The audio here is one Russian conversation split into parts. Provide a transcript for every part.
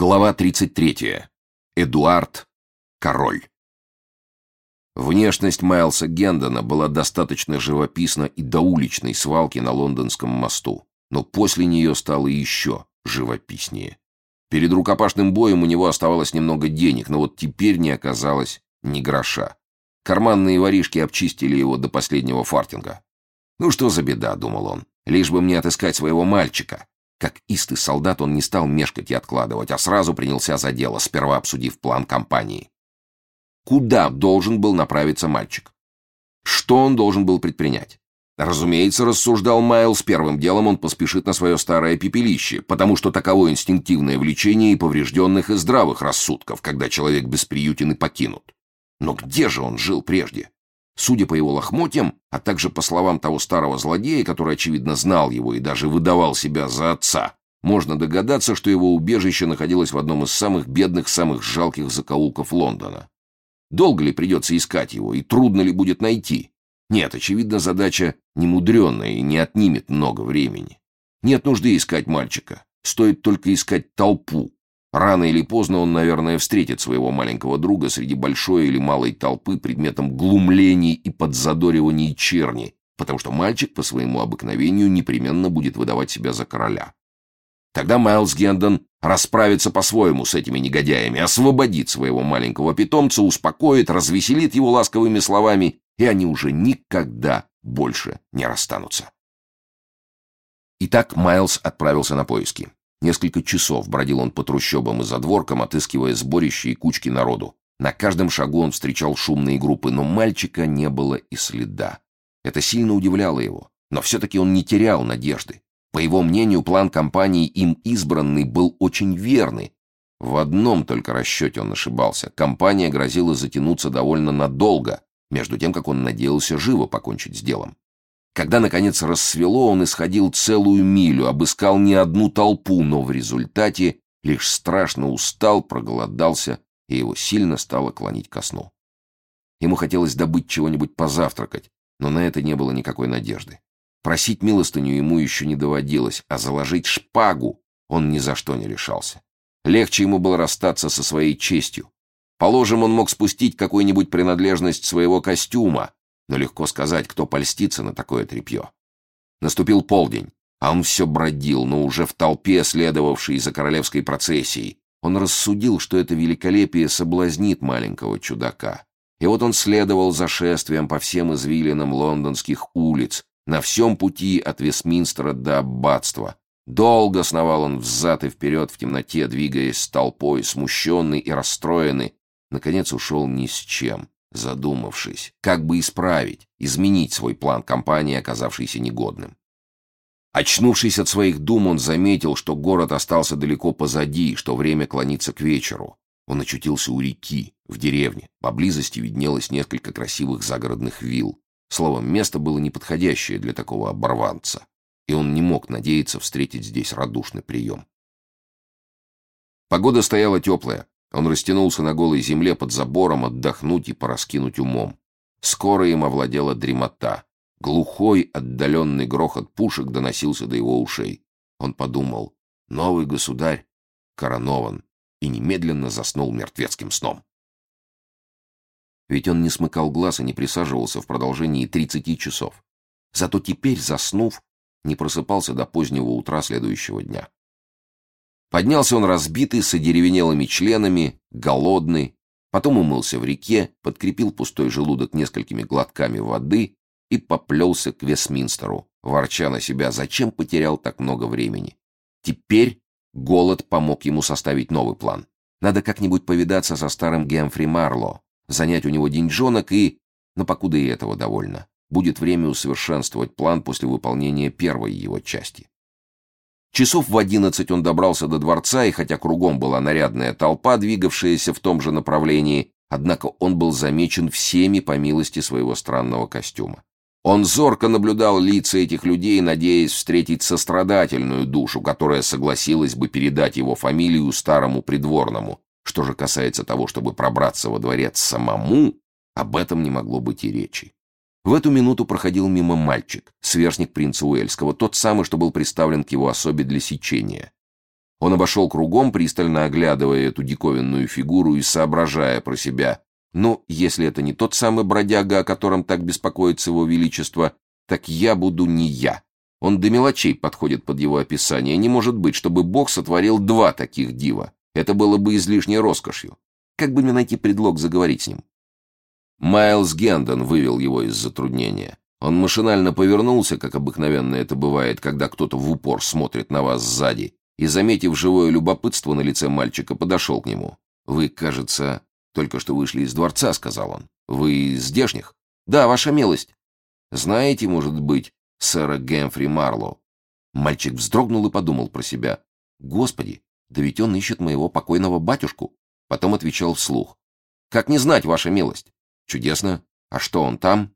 Глава 33. Эдуард. Король. Внешность Майлса Гендона была достаточно живописна и до уличной свалки на лондонском мосту, но после нее стало еще живописнее. Перед рукопашным боем у него оставалось немного денег, но вот теперь не оказалось ни гроша. Карманные воришки обчистили его до последнего фартинга. «Ну что за беда», — думал он, — «лишь бы мне отыскать своего мальчика, как истый солдат он не стал мешкать и откладывать, а сразу принялся за дело, сперва обсудив план кампании. Куда должен был направиться мальчик? Что он должен был предпринять? Разумеется, рассуждал Майлз, первым делом он поспешит на свое старое пепелище, потому что таково инстинктивное влечение и поврежденных и здравых рассудков, когда человек бесприютен и покинут. Но где же он жил прежде? Судя по его лохмотьям, а также по словам того старого злодея, который, очевидно, знал его и даже выдавал себя за отца, можно догадаться, что его убежище находилось в одном из самых бедных, самых жалких закоулков Лондона. Долго ли придется искать его, и трудно ли будет найти? Нет, очевидно, задача немудренная и не отнимет много времени. Нет нужды искать мальчика. Стоит только искать толпу, Рано или поздно он, наверное, встретит своего маленького друга среди большой или малой толпы предметом глумлений и подзадориваний черни, потому что мальчик по своему обыкновению непременно будет выдавать себя за короля. Тогда Майлз Гендон расправится по-своему с этими негодяями, освободит своего маленького питомца, успокоит, развеселит его ласковыми словами, и они уже никогда больше не расстанутся. Итак, Майлз отправился на поиски. Несколько часов бродил он по трущобам и задворкам, отыскивая сборища и кучки народу. На каждом шагу он встречал шумные группы, но мальчика не было и следа. Это сильно удивляло его, но все-таки он не терял надежды. По его мнению, план компании им избранный был очень верный. В одном только расчете он ошибался. Компания грозила затянуться довольно надолго, между тем, как он надеялся живо покончить с делом. Когда, наконец, рассвело, он исходил целую милю, обыскал не одну толпу, но в результате лишь страшно устал, проголодался, и его сильно стало клонить ко сну. Ему хотелось добыть чего-нибудь позавтракать, но на это не было никакой надежды. Просить милостыню ему еще не доводилось, а заложить шпагу он ни за что не решался. Легче ему было расстаться со своей честью. Положим, он мог спустить какую-нибудь принадлежность своего костюма, но легко сказать, кто польстится на такое тряпье. Наступил полдень, а он все бродил, но уже в толпе, следовавшей за королевской процессией. Он рассудил, что это великолепие соблазнит маленького чудака. И вот он следовал за шествием по всем извилинам лондонских улиц, на всем пути от Вестминстера до аббатства. Долго сновал он взад и вперед в темноте, двигаясь с толпой, смущенный и расстроенный. Наконец ушел ни с чем задумавшись, как бы исправить, изменить свой план компании, оказавшийся негодным. Очнувшись от своих дум, он заметил, что город остался далеко позади, что время клонится к вечеру. Он очутился у реки, в деревне. Поблизости виднелось несколько красивых загородных вилл. Словом, место было неподходящее для такого оборванца, и он не мог надеяться встретить здесь радушный прием. Погода стояла теплая, он растянулся на голой земле под забором отдохнуть и пораскинуть умом. Скоро им овладела дремота. Глухой, отдаленный грохот пушек доносился до его ушей. Он подумал, новый государь коронован, и немедленно заснул мертвецким сном. Ведь он не смыкал глаз и не присаживался в продолжении тридцати часов. Зато теперь, заснув, не просыпался до позднего утра следующего дня. Поднялся он разбитый, с одеревенелыми членами, голодный, потом умылся в реке, подкрепил пустой желудок несколькими глотками воды и поплелся к Вестминстеру, ворча на себя, зачем потерял так много времени. Теперь голод помог ему составить новый план. Надо как-нибудь повидаться со старым Гемфри Марло, занять у него деньжонок и... Но покуда и этого довольно. Будет время усовершенствовать план после выполнения первой его части. Часов в одиннадцать он добрался до дворца, и хотя кругом была нарядная толпа, двигавшаяся в том же направлении, однако он был замечен всеми по милости своего странного костюма. Он зорко наблюдал лица этих людей, надеясь встретить сострадательную душу, которая согласилась бы передать его фамилию старому придворному. Что же касается того, чтобы пробраться во дворец самому, об этом не могло быть и речи. В эту минуту проходил мимо мальчик, сверстник принца Уэльского, тот самый, что был представлен к его особе для сечения. Он обошел кругом, пристально оглядывая эту диковинную фигуру и соображая про себя. Ну, если это не тот самый бродяга, о котором так беспокоится его величество, так я буду не я. Он до мелочей подходит под его описание. Не может быть, чтобы Бог сотворил два таких дива. Это было бы излишней роскошью. Как бы мне найти предлог заговорить с ним? Майлз Гендон вывел его из затруднения. Он машинально повернулся, как обыкновенно это бывает, когда кто-то в упор смотрит на вас сзади, и, заметив живое любопытство на лице мальчика, подошел к нему. «Вы, кажется, только что вышли из дворца», — сказал он. «Вы здешних?» «Да, ваша милость». «Знаете, может быть, сэра Гэмфри Марлоу?» Мальчик вздрогнул и подумал про себя. «Господи, да ведь он ищет моего покойного батюшку». Потом отвечал вслух. «Как не знать, ваша милость?» «Чудесно. А что он там?»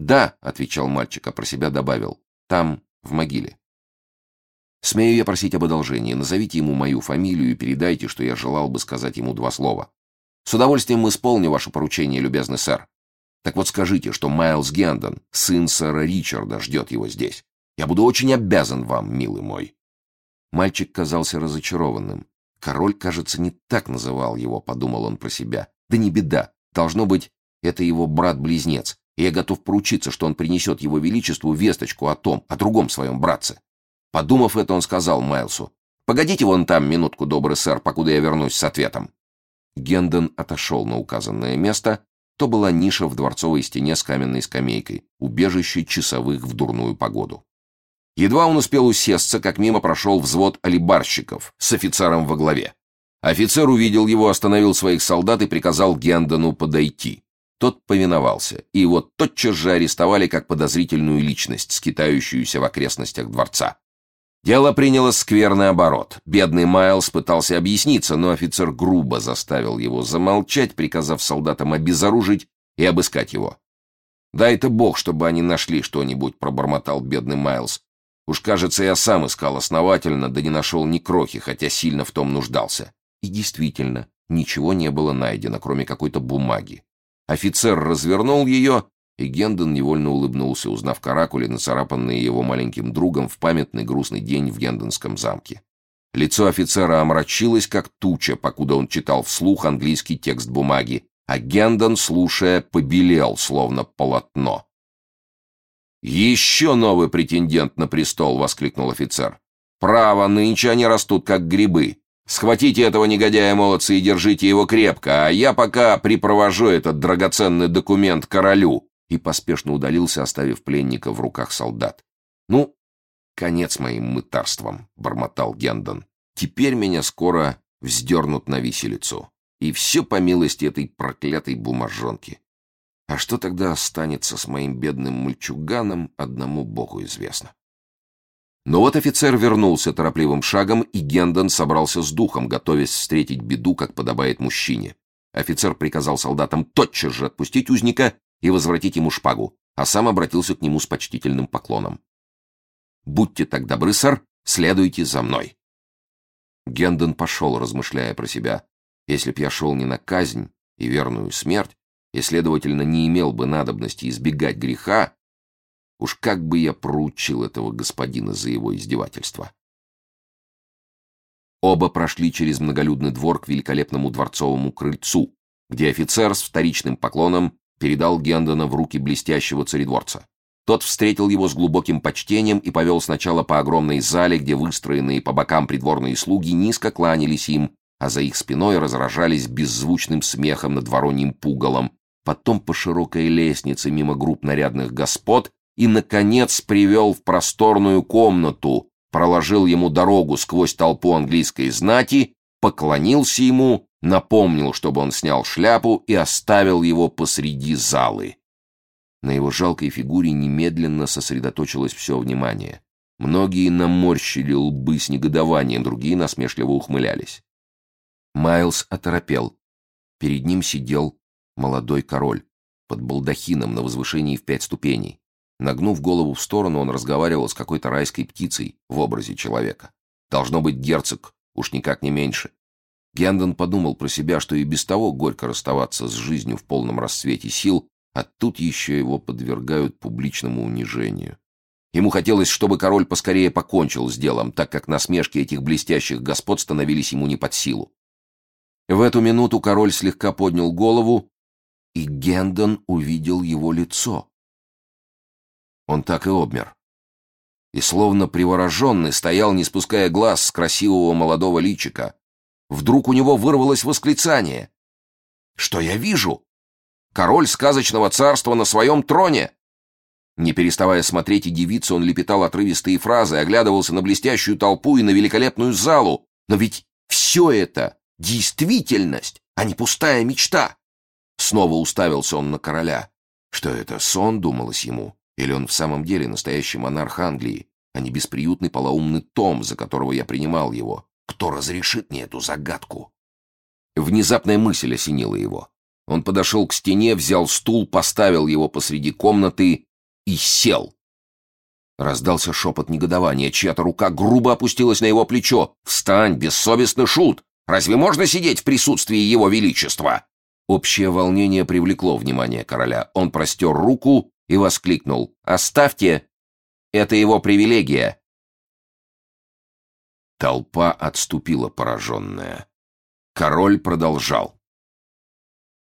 «Да», — отвечал мальчик, а про себя добавил. «Там, в могиле». «Смею я просить об одолжении. Назовите ему мою фамилию и передайте, что я желал бы сказать ему два слова. С удовольствием исполню ваше поручение, любезный сэр. Так вот скажите, что Майлз Гендон, сын сэра Ричарда, ждет его здесь. Я буду очень обязан вам, милый мой». Мальчик казался разочарованным. Король, кажется, не так называл его, подумал он про себя. Да не беда. Должно быть, это его брат-близнец и я готов поручиться, что он принесет его величеству весточку о том, о другом своем братце. Подумав это, он сказал Майлсу, «Погодите вон там минутку, добрый сэр, покуда я вернусь с ответом». Гендон отошел на указанное место, то была ниша в дворцовой стене с каменной скамейкой, убежище часовых в дурную погоду. Едва он успел усесться, как мимо прошел взвод алибарщиков с офицером во главе. Офицер увидел его, остановил своих солдат и приказал Гендону подойти. Тот повиновался, и его тотчас же арестовали как подозрительную личность, скитающуюся в окрестностях дворца. Дело приняло скверный оборот. Бедный Майлз пытался объясниться, но офицер грубо заставил его замолчать, приказав солдатам обезоружить и обыскать его. «Дай-то бог, чтобы они нашли что-нибудь», — пробормотал бедный Майлз. «Уж, кажется, я сам искал основательно, да не нашел ни крохи, хотя сильно в том нуждался». И действительно, ничего не было найдено, кроме какой-то бумаги. Офицер развернул ее, и Гендон невольно улыбнулся, узнав каракули, нацарапанные его маленьким другом в памятный грустный день в Гендонском замке. Лицо офицера омрачилось, как туча, покуда он читал вслух английский текст бумаги, а Гендон, слушая, побелел, словно полотно. «Еще новый претендент на престол!» — воскликнул офицер. «Право, нынче они растут, как грибы. Схватите этого негодяя, молодцы, и держите его крепко, а я пока припровожу этот драгоценный документ королю». И поспешно удалился, оставив пленника в руках солдат. «Ну, конец моим мытарствам», — бормотал Гендон. «Теперь меня скоро вздернут на виселицу. И все по милости этой проклятой бумажонки. А что тогда останется с моим бедным мальчуганом, одному богу известно». Но вот офицер вернулся торопливым шагом, и Гендон собрался с духом, готовясь встретить беду, как подобает мужчине. Офицер приказал солдатам тотчас же отпустить узника и возвратить ему шпагу, а сам обратился к нему с почтительным поклоном. «Будьте так добры, сэр, следуйте за мной». Гендон пошел, размышляя про себя. «Если б я шел не на казнь и верную смерть, и, следовательно, не имел бы надобности избегать греха, Уж как бы я проучил этого господина за его издевательство. Оба прошли через многолюдный двор к великолепному дворцовому крыльцу, где офицер с вторичным поклоном передал Гендона в руки блестящего царедворца. Тот встретил его с глубоким почтением и повел сначала по огромной зале, где выстроенные по бокам придворные слуги низко кланялись им, а за их спиной разражались беззвучным смехом над вороньим пугалом, потом по широкой лестнице мимо групп нарядных господ и, наконец, привел в просторную комнату, проложил ему дорогу сквозь толпу английской знати, поклонился ему, напомнил, чтобы он снял шляпу и оставил его посреди залы. На его жалкой фигуре немедленно сосредоточилось все внимание. Многие наморщили лбы с негодованием, другие насмешливо ухмылялись. Майлз оторопел. Перед ним сидел молодой король под балдахином на возвышении в пять ступеней. Нагнув голову в сторону, он разговаривал с какой-то райской птицей в образе человека. Должно быть герцог, уж никак не меньше. Гендон подумал про себя, что и без того горько расставаться с жизнью в полном расцвете сил, а тут еще его подвергают публичному унижению. Ему хотелось, чтобы король поскорее покончил с делом, так как насмешки этих блестящих господ становились ему не под силу. В эту минуту король слегка поднял голову, и Гендон увидел его лицо. Он так и обмер. И словно привороженный стоял, не спуская глаз с красивого молодого личика. Вдруг у него вырвалось восклицание. «Что я вижу? Король сказочного царства на своем троне!» Не переставая смотреть и дивиться, он лепетал отрывистые фразы, оглядывался на блестящую толпу и на великолепную залу. Но ведь все это — действительность, а не пустая мечта. Снова уставился он на короля. Что это, сон, думалось ему? Или он в самом деле настоящий монарх Англии, а не бесприютный полоумный Том, за которого я принимал его? Кто разрешит мне эту загадку? Внезапная мысль осенила его. Он подошел к стене, взял стул, поставил его посреди комнаты и сел. Раздался шепот негодования, чья-то рука грубо опустилась на его плечо. «Встань, бессовестный шут! Разве можно сидеть в присутствии его величества?» Общее волнение привлекло внимание короля. Он простер руку и воскликнул. «Оставьте! Это его привилегия!» Толпа отступила пораженная. Король продолжал.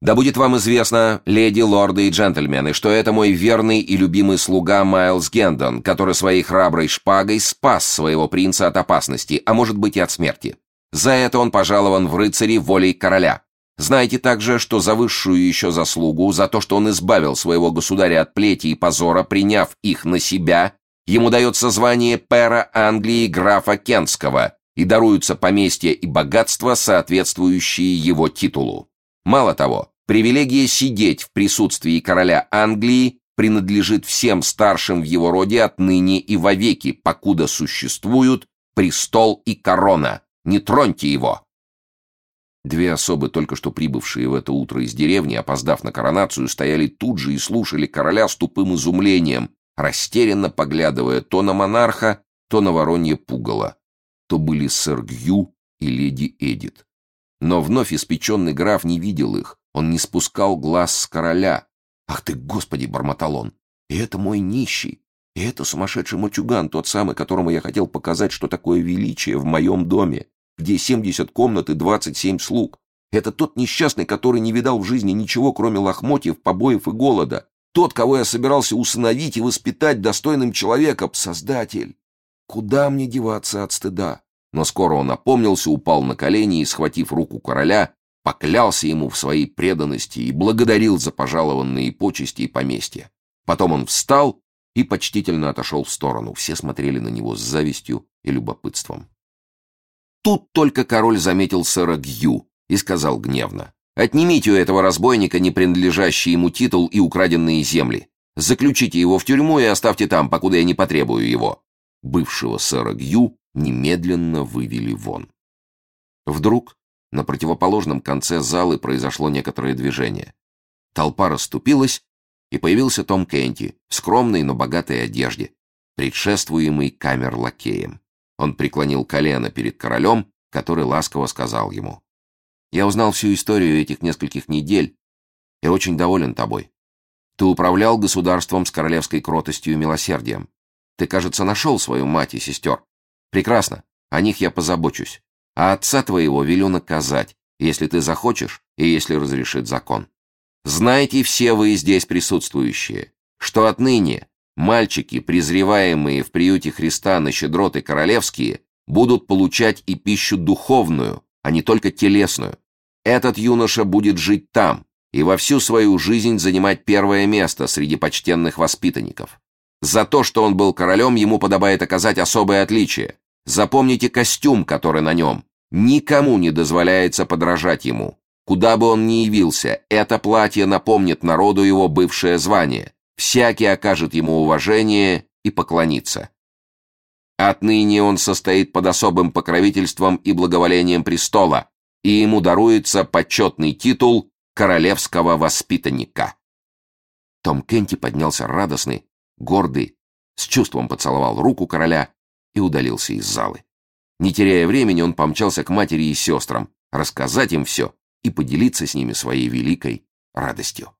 Да будет вам известно, леди, лорды и джентльмены, что это мой верный и любимый слуга Майлз Гендон, который своей храброй шпагой спас своего принца от опасности, а может быть и от смерти. За это он пожалован в рыцари волей короля. Знаете также, что за высшую еще заслугу, за то, что он избавил своего государя от плети и позора, приняв их на себя, ему дается звание пера Англии графа Кентского и даруются поместья и богатства, соответствующие его титулу. Мало того, Привилегия сидеть в присутствии короля Англии принадлежит всем старшим в его роде отныне и вовеки, покуда существуют престол и корона. Не троньте его!» Две особы, только что прибывшие в это утро из деревни, опоздав на коронацию, стояли тут же и слушали короля с тупым изумлением, растерянно поглядывая то на монарха, то на воронье пугало. То были сэр Гью и леди Эдит. Но вновь испеченный граф не видел их, он не спускал глаз с короля. «Ах ты, Господи!» — бормотал. «И это мой нищий, и это сумасшедший мальчуган, тот самый, которому я хотел показать, что такое величие в моем доме, где 70 комнат и 27 слуг. Это тот несчастный, который не видал в жизни ничего, кроме лохмотьев, побоев и голода. Тот, кого я собирался усыновить и воспитать достойным человеком, Создатель. Куда мне деваться от стыда?» Но скоро он опомнился, упал на колени и, схватив руку короля, поклялся ему в своей преданности и благодарил за пожалованные почести и поместья. Потом он встал и почтительно отошел в сторону. Все смотрели на него с завистью и любопытством. Тут только король заметил сэра Гью и сказал гневно. «Отнимите у этого разбойника не принадлежащий ему титул и украденные земли. Заключите его в тюрьму и оставьте там, покуда я не потребую его». Бывшего сэра Гью немедленно вывели вон. Вдруг на противоположном конце залы произошло некоторое движение. Толпа расступилась, и появился Том Кенти в скромной, но богатой одежде, предшествуемый камер-лакеем. Он преклонил колено перед королем, который ласково сказал ему. «Я узнал всю историю этих нескольких недель и очень доволен тобой. Ты управлял государством с королевской кротостью и милосердием. Ты, кажется, нашел свою мать и сестер. Прекрасно, о них я позабочусь а отца твоего велю наказать, если ты захочешь и если разрешит закон. Знайте все вы здесь присутствующие, что отныне мальчики, презреваемые в приюте Христа на щедроты королевские, будут получать и пищу духовную, а не только телесную. Этот юноша будет жить там и во всю свою жизнь занимать первое место среди почтенных воспитанников. За то, что он был королем, ему подобает оказать особое отличие. Запомните костюм, который на нем. Никому не дозволяется подражать ему. Куда бы он ни явился, это платье напомнит народу его бывшее звание. Всякий окажет ему уважение и поклонится. Отныне он состоит под особым покровительством и благоволением престола, и ему даруется почетный титул королевского воспитанника. Том Кенти поднялся радостный, гордый, с чувством поцеловал руку короля и удалился из залы. Не теряя времени, он помчался к матери и сестрам, рассказать им все и поделиться с ними своей великой радостью.